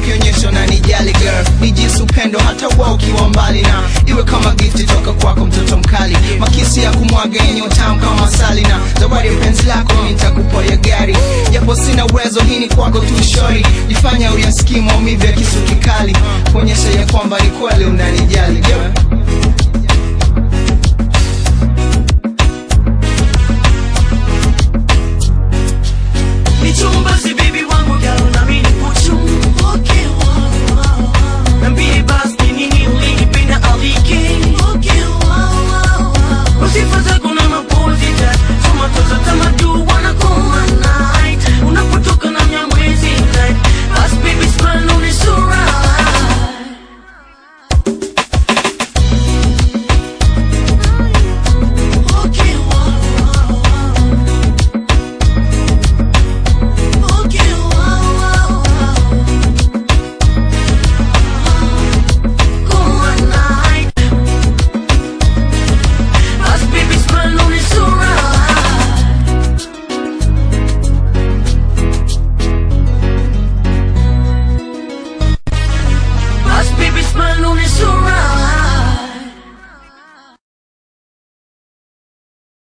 ukionyesha na nijali girl, ni jinsi upendo hata uwa ukiwa mbali na. Iwe kama gifti toka kwako mtoto mkali, makisi ya kumwaga yenye utamu kama asali, na. Zawadi ya penzi lako nitakupa ya gari, japo sina uwezo, hii ni kwako tu shori, jifanya uyasikia maumivu ya kisu kikali, kuonyesha ya kwamba ni kweli unanijali girl. My on